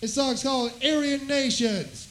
This song's called Aryan Nations.